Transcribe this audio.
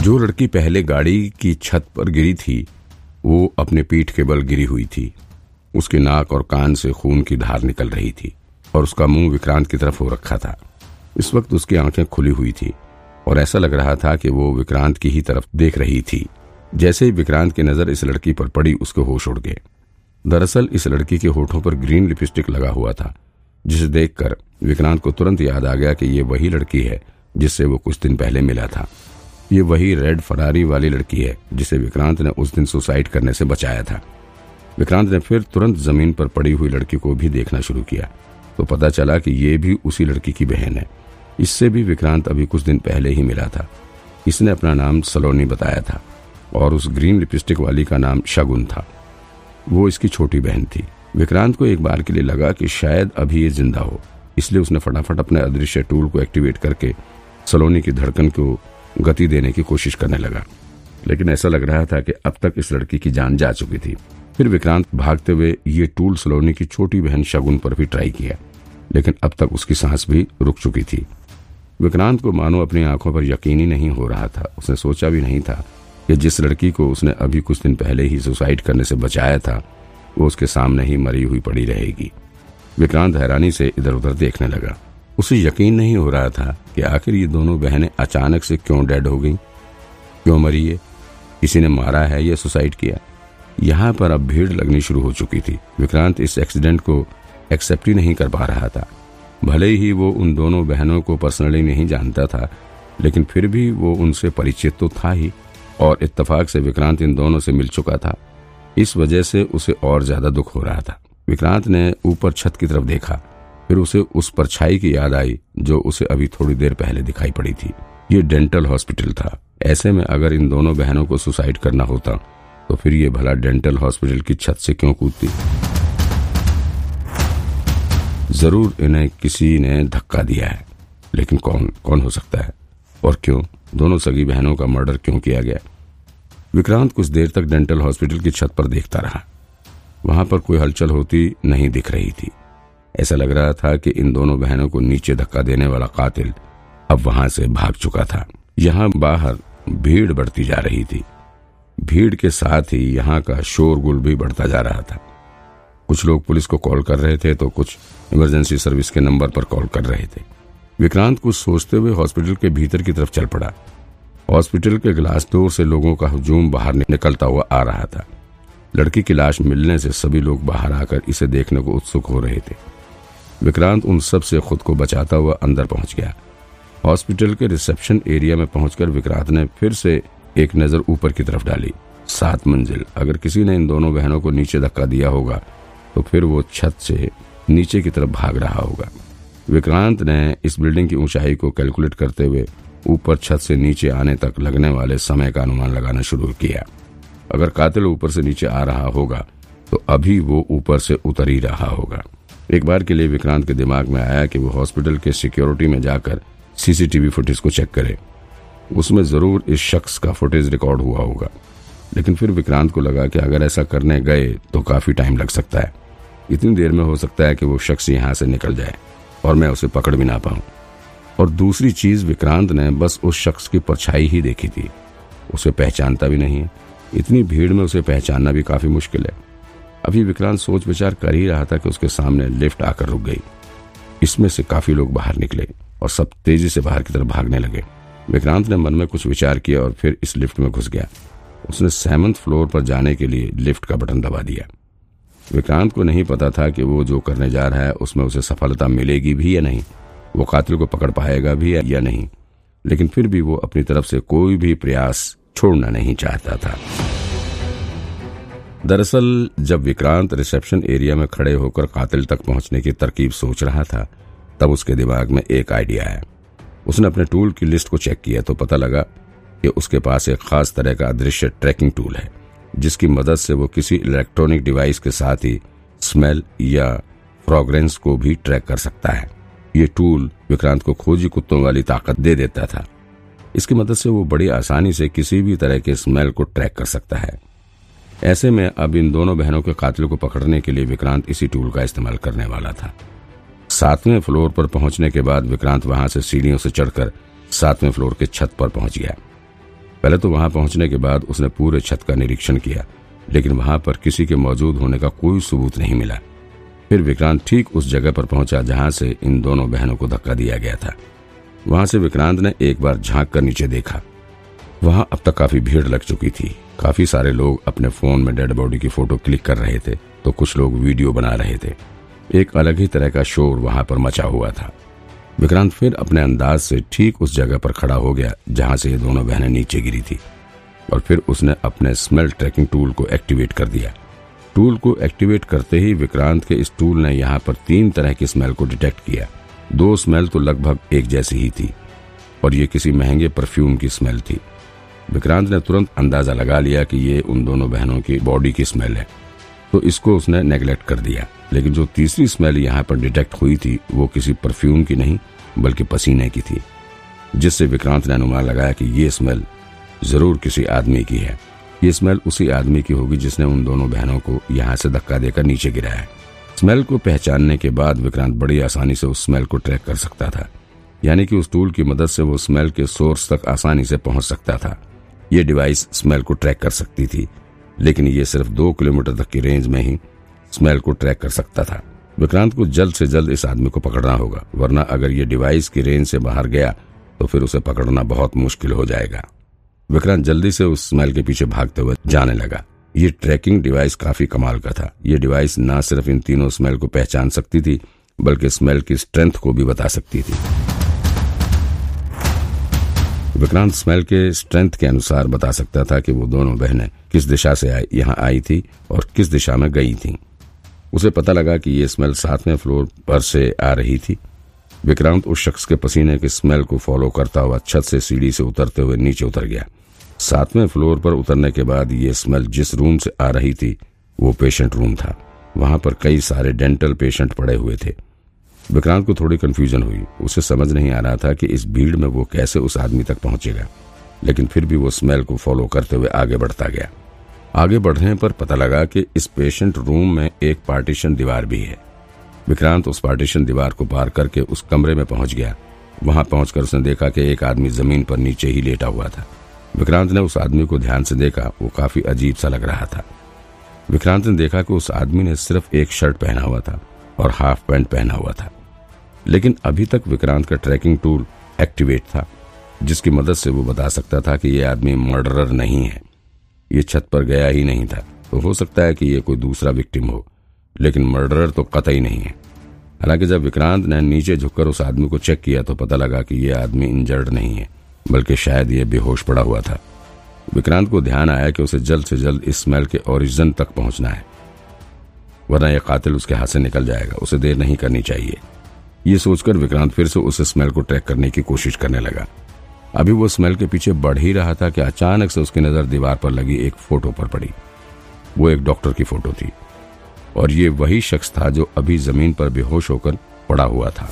जो लड़की पहले गाड़ी की छत पर गिरी थी, वो अपने पीठ के बल गिरी हुई थी। उसकी नाक और कान से खून की धार निकल रही थी और उसका मुँह विक्रांत की तरफ़ हो रखा था। इस वक्त उसकी आँखें खुली हुई थी और ऐसा लग रहा था कि वो विक्रांत की ही तरफ़ देख रही थी। जैसे ही विक्रांत की नज़र इस लड़की पर पड़ी, उसके होश उड़ गए। दरअसल इस लड़की के होठों पर ग्रीन लिपस्टिक लगा हुआ था, जिसे देखकर विक्रांत को तुरंत याद आ गया कि ये वही लड़की है जिससे वो कुछ दिन पहले मिला था। ये वही रेड फरारी वाली लड़की है, जिसे विक्रांत ने उस दिन सुसाइड करने से बचाया था। विक्रांत ने फिर तुरंत ज़मीन पर पड़ी हुई लड़की को भी देखना शुरू किया। तो पता चला कि ये भी उसी लड़की की बहन है। इससे भी विक्रांत अभी कुछ दिन पहले ही मिला था। इसने अपना नाम सलोनी बताया था, और उस ग्रीन लिपस्टिक वाली का नाम शगुन था। वो इसकी छोटी बहन थी। विक्रांत को एक बार के लिए लगा कि शायद अभी ये ज़िंदा हो। इसलिए उसने फटाफट अपने अदृश्य टूल को एक्टिवेट करके सलोनी की धड़कन को गति देने की कोशिश करने लगा। लेकिन ऐसा लग रहा था कि अब तक इस लड़की की जान जा चुकी थी। फिर विक्रांत भागते हुए ये टूल सलोनी की छोटी बहन शगुन पर भी ट्राई किया। लेकिन अब तक उसकी सांस भी रुक चुकी थी। विक्रांत को मानो अपनी आँखों पर यकीन ही नहीं हो रहा था। उसने सोचा भी नहीं था कि जिस लड़की को उसने अभी कुछ दिन पहले ही सुसाइड करने से बचाया था, वो उसके सामने ही मरी हुई पड़ी रहेगी। विक्रांत हैरानी से इधर उधर देखने लगा। उसे यकीन नहीं हो रहा था कि आखिर ये दोनों बहनें अचानक से क्यों डेड हो गईं? क्यों मरी है किसी ने मारा है या सुसाइड किया? यहाँ पर अब भीड़ लगनी शुरू हो चुकी थी। विक्रांत इस एक्सीडेंट को एक्सेप्ट ही नहीं कर पा रहा था। भले ही वो उन दोनों बहनों को पर्सनली नहीं जानता था, लेकिन फिर भी वो उनसे परिचित तो था ही, और इत्तेफाक से विक्रांत इन दोनों से मिल चुका था। इस वजह से उसे और ज़्यादा दुख हो रहा था। विक्रांत ने ऊपर छत की तरफ़ देखा। फिर उसे उस परछाई की याद आई, जो उसे अभी थोड़ी देर पहले दिखाई पड़ी थी। ये डेंटल हॉस्पिटल था। ऐसे में अगर इन दोनों बहनों को सुसाइड करना होता तो फिर ये भला डेंटल हॉस्पिटल की छत से क्यों कूदती? ज़रूर इन्हें किसी ने धक्का दिया है, लेकिन कौन कौन हो सकता है? और क्यों? दोनों सगी बहनों का मर्डर क्यों किया गया? विक्रांत कुछ देर तक डेंटल हॉस्पिटल की छत पर देखता रहा। वहाँ पर कोई हलचल होती नहीं दिख रही थी। ऐसा लग रहा था कि इन दोनों बहनों को नीचे धक्का देने वाला कातिल अब वहाँ से भाग चुका था। यहाँ बाहर भीड़ बढ़ती जा रही थी। भीड़ के साथ ही यहाँ का शोरगुल भी बढ़ता जा रहा था। कुछ लोग पुलिस को कॉल कर रहे थे तो कुछ इमरजेंसी सर्विस के नंबर पर कॉल कर रहे थे। विक्रांत कुछ सोचते हुए हॉस्पिटल के भीतर की तरफ़ चल पड़ा। हॉस्पिटल के ग्लास डोर से लोगों का हजूम बाहर निकलता हुआ आ रहा था। लड़की की लाश मिलने से सभी लोग बाहर आकर इसे देखने को उत्सुक हो रहे थे। विक्रांत उन सबसे खुद को बचाता हुआ अंदर पहुँच गया। हॉस्पिटल के रिसेप्शन एरिया में पहुंचकर विक्रांत ने फिर से एक नज़र ऊपर की तरफ़ डाली। सात मंजिल। अगर किसी ने इन दोनों बहनों को नीचे धक्का दिया होगा तो फिर वो छत से नीचे की तरफ़ भाग रहा होगा। विक्रांत ने इस बिल्डिंग की ऊंचाई को कैलकुलेट करते हुए ऊपर छत से नीचे आने तक लगने वाले समय का अनुमान लगाना शुरू किया। अगर कातिल ऊपर से नीचे आ रहा होगा तो अभी वो ऊपर से उतर ही रहा होगा। एक बार के लिए विक्रांत के दिमाग में आया कि वो हॉस्पिटल के सिक्योरिटी में जाकर सीसीटीवी फुटेज को चेक करे। उसमें ज़रूर इस शख्स का फुटेज रिकॉर्ड हुआ होगा। लेकिन फिर विक्रांत को लगा कि अगर ऐसा करने गए तो काफ़ी टाइम लग सकता है। इतनी देर में हो सकता है कि वो शख्स यहाँ से निकल जाए, और मैं उसे पकड़ भी ना पाऊँ। और दूसरी चीज़, विक्रांत ने बस उस शख्स की परछाई ही देखी थी। उसे पहचानता भी नहीं इतनी भीड़ में उसे पहचानना भी काफ़ी मुश्किल है। अभी विक्रांत सोच विचार कर ही रहा था कि उसके सामने लिफ्ट आकर रुक गई। इसमें से काफ़ी लोग बाहर निकले और सब तेज़ी से बाहर की तरफ़ भागने लगे। विक्रांत ने मन में कुछ विचार किया और फिर इस लिफ्ट में घुस गया। उसने सेवंथ फ्लोर पर जाने के लिए लिफ्ट का बटन दबा दिया। विक्रांत को नहीं पता था कि वो जो करने जा रहा है, उसमें उसे सफलता मिलेगी भी या नहीं। वो कातिल को पकड़ पाएगा भी या नहीं। लेकिन फिर भी वो अपनी तरफ़ से कोई भी प्रयास छोड़ना नहीं चाहता था। दरअसल, जब विक्रांत रिसेप्शन एरिया में खड़े होकर कातिल तक पहुँचने की तरकीब सोच रहा था, तब उसके दिमाग में एक आइडिया आया। उसने अपने टूल की लिस्ट को चेक किया तो पता लगा कि उसके पास एक खास तरह का अदृश्य ट्रैकिंग टूल है, जिसकी मदद से वो किसी इलेक्ट्रॉनिक डिवाइस के साथ ही स्मेल या फ्रॉग्रेंस को भी ट्रैक कर सकता है। ये टूल विक्रांत को खोजी कुत्तों वाली ताकत दे देता था। इसकी मदद से वो बड़ी आसानी से किसी भी तरह के स्मेल को ट्रैक कर सकता है। ऐसे में अब इन दोनों बहनों के कातिलों को पकड़ने के लिए विक्रांत इसी टूल का इस्तेमाल करने वाला था। सातवें फ्लोर पर पहुँचने के बाद विक्रांत वहाँ से सीढ़ियों से चढ़कर सातवें फ्लोर के छत पर पहुँच गया। पहले तो वहाँ पहुँचने के बाद उसने पूरे छत का निरीक्षण किया, लेकिन वहाँ पर किसी के मौजूद होने का कोई सबूत नहीं मिला। फिर विक्रांत ठीक उस जगह पर पहुँचा जहाँ से इन दोनों बहनों को धक्का दिया गया था। वहाँ से विक्रांत ने एक बार झाँक कर नीचे देखा। वहाँ अब तक काफ़ी भीड़ लग चुकी थी। काफ़ी सारे लोग अपने फ़ोन में डेड बॉडी की फ़ोटो क्लिक कर रहे थे तो कुछ लोग वीडियो बना रहे थे। एक अलग ही तरह का शोर वहाँ पर मचा हुआ था। विक्रांत फिर अपने अंदाज से ठीक उस जगह पर खड़ा हो गया, जहाँ से ये दोनों बहनें नीचे गिरी थी। और फिर उसने अपने स्मेल ट्रैकिंग टूल को एक्टिवेट कर दिया। टूल को एक्टिवेट करते ही विक्रांत के इस टूल ने यहाँ पर तीन तरह की स्मेल को डिटेक्ट किया। दो स्मेल तो लगभग एक जैसी ही थी, और ये किसी महँगे परफ्यूम की स्मेल थी। विक्रांत ने तुरंत अंदाज़ा लगा लिया कि ये उन दोनों बहनों की बॉडी की स्मेल है। तो इसको उसने नेग्लेक्ट कर दिया। लेकिन जो तीसरी स्मेल यहाँ पर डिटेक्ट हुई थी, वो किसी परफ्यूम की नहीं, बल्कि पसीने की थी। जिससे विक्रांत ने अनुमान लगाया कि ये स्मेल ज़रूर किसी आदमी की है। ये स्मेल उसी आदमी की होगी जिसने उन दोनों बहनों को यहाँ से धक्का देकर नीचे गिराया स्मेल को पहचानने के बाद विक्रांत बड़ी आसानी से उस स्मेल को ट्रैक कर सकता था। यानी कि उस टूल की मदद से वो स्मेल के सोर्स तक आसानी से पहुँच सकता था। ये डिवाइस स्मेल को ट्रैक कर सकती थी, लेकिन ये सिर्फ़ दो किलोमीटर तक की रेंज में ही स्मेल को ट्रैक कर सकता था। विक्रांत को जल्द से जल्द इस आदमी को पकड़ना होगा, वरना अगर ये डिवाइस की रेंज से बाहर गया तो फिर उसे पकड़ना बहुत मुश्किल हो जाएगा। विक्रांत जल्दी से उस स्मेल के पीछे भागते हुए जाने लगा। ये ट्रैकिंग डिवाइस काफ़ी कमाल का था। ये डिवाइस न सिर्फ़ इन तीनों स्मेल को पहचान सकती थी, बल्कि स्मेल की स्ट्रेंथ को भी बता सकती थी। विक्रांत स्मेल के स्ट्रेंथ के अनुसार बता सकता था कि वो दोनों बहनें किस दिशा से यहाँ आई थी और किस दिशा में गई थी। उसे पता लगा कि ये स्मेल सातवें फ्लोर पर से आ रही थी। विक्रांत उस शख्स के पसीने के स्मेल को फॉलो करता हुआ छत से सीढ़ी से उतरते हुए नीचे उतर गया। सातवें फ्लोर पर उतरने के बाद ये स्मेल जिस रूम से आ रही थी, वो पेशेंट रूम था। वहाँ पर कई सारे डेंटल पेशेंट पड़े हुए थे। विक्रांत को थोड़ी कंफ्यूजन हुई। उसे समझ नहीं आ रहा था कि इस भीड़ में वो कैसे उस आदमी तक पहुंचेगा। लेकिन फिर भी वो स्मेल को फॉलो करते हुए आगे बढ़ता गया। आगे बढ़ने पर पता लगा कि इस पेशेंट रूम में एक पार्टीशन दीवार भी है। विक्रांत उस पार्टीशन दीवार को पार करके उस कमरे में पहुँच गया। वहाँ पहुंचकर उसने देखा कि एक आदमी ज़मीन पर नीचे ही लेटा हुआ था। विक्रांत ने उस आदमी को ध्यान से देखा। वो काफ़ी अजीब सा लग रहा था। विक्रांत ने देखा कि उस आदमी ने सिर्फ़ एक शर्ट पहना हुआ था और हाफ़ पैंट पहना हुआ था। लेकिन अभी तक विक्रांत का ट्रैकिंग टूल एक्टिवेट था, जिसकी मदद से वो बता सकता था कि ये आदमी मर्डरर नहीं है। ये छत पर गया ही नहीं था। तो हो सकता है कि ये कोई दूसरा विक्टिम हो, लेकिन मर्डरर तो कतई नहीं है। हालाँकि जब विक्रांत ने नीचे झुककर उस आदमी को चेक किया तो पता लगा कि यह आदमी इंजर्ड नहीं है, बल्कि शायद यह बेहोश पड़ा हुआ था। विक्रांत को ध्यान आया कि उसे जल्द से जल्द इस स्मेल के ओरिजिन तक पहुँचना है, वरना यह कातिल उसके हाथ से निकल जाएगा। उसे देर नहीं करनी चाहिए। ये सोचकर विक्रांत फिर से उस स्मेल को ट्रैक करने की कोशिश करने लगा। अभी वो स्मेल के पीछे बढ़ ही रहा था कि अचानक से उसकी नज़र दीवार पर लगी एक फ़ोटो पर पड़ी। वो एक डॉक्टर की फ़ोटो थी। और ये वही शख्स था जो अभी ज़मीन पर बेहोश होकर पड़ा हुआ था।